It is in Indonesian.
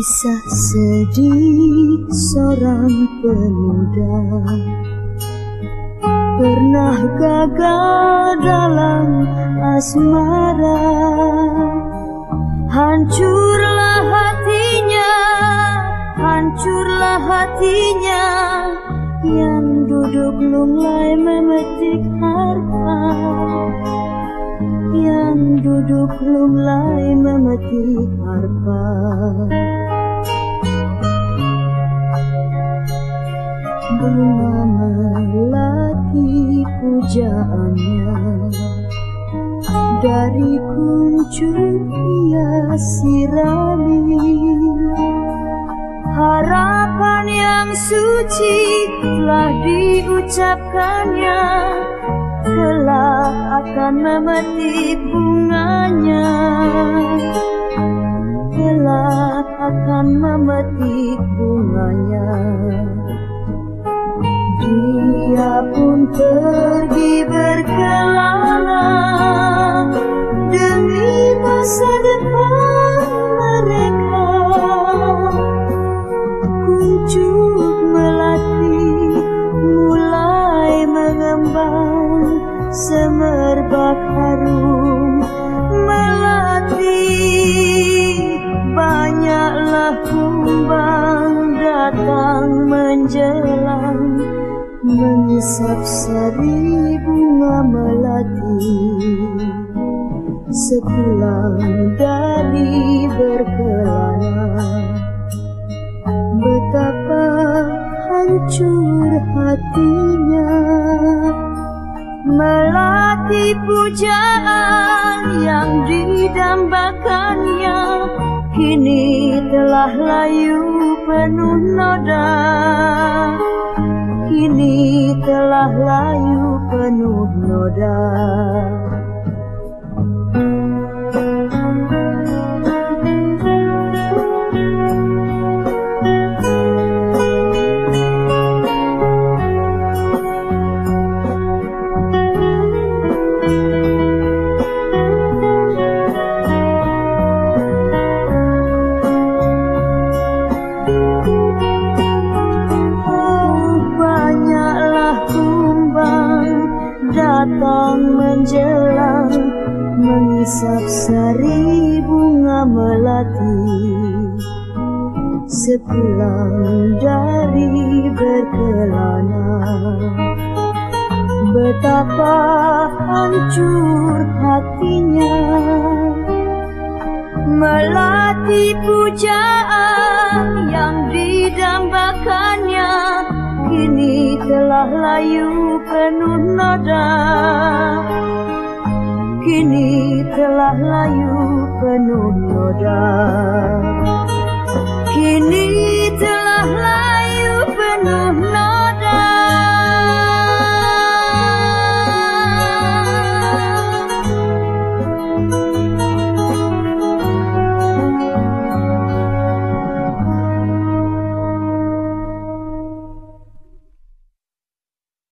Kisah sedih seorang pemuda. Pernah gagal dalam asmara. Hancurlah hatinya, hancurlah hatinya. Yang duduk lunglai memetik harta. Yang duduk lunglai memetik harta bunga melati pujaannya. Dari kuncup ia sirami. Harapan yang suci telah diucapkannya. Kelak akan memetik bunganya. Kelak akan memetik bunganya pergi berkelana demi masa depan mereka. Kuncup melati mulai mengembang semerbak harum melati banyaklah kumbang datang menjelang mengisap sari bunga melati sepulang dari berkelana betapa hancur hatinya. Melati pujaan yang didambakannya kini telah layu penuh noda kini telah layu penuh noda datang menjelang mengisap sari bunga melati. Sepulang dari berkelana betapa hancur hatinya. Melati pujaan yang didambakannya kini telah layu penuh noda Kini telah layu penuh noda